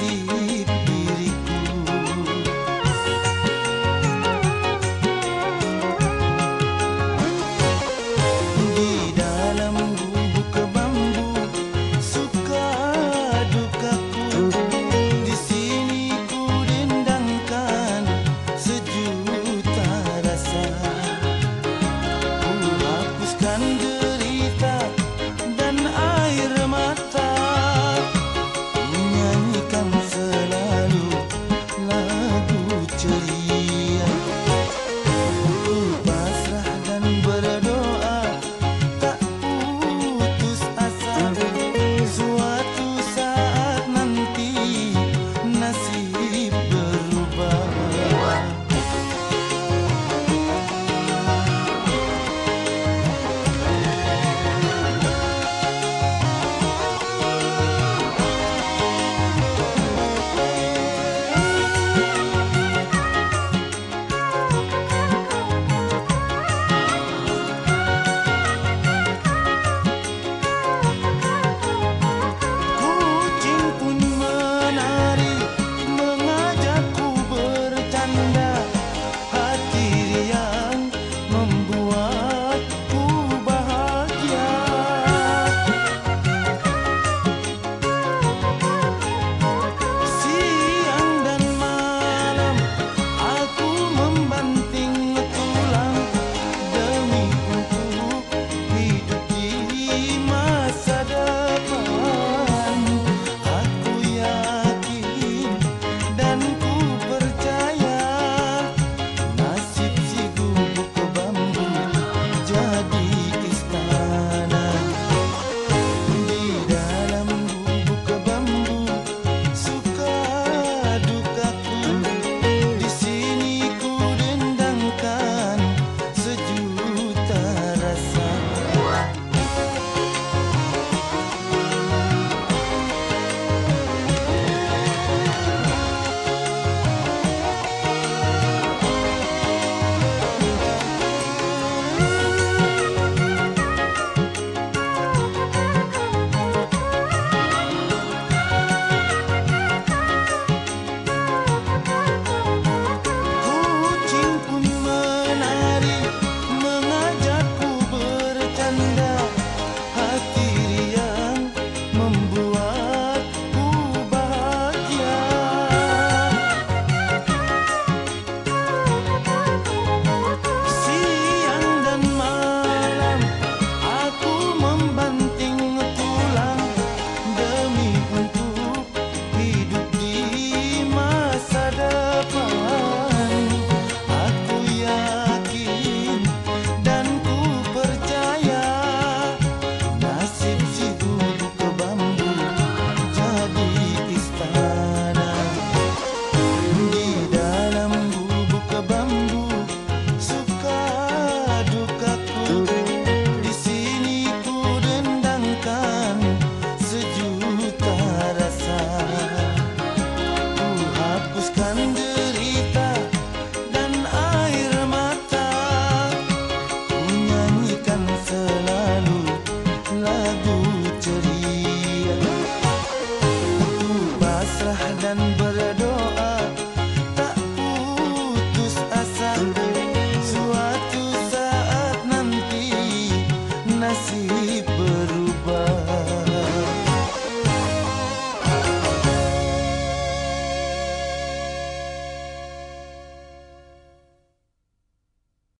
see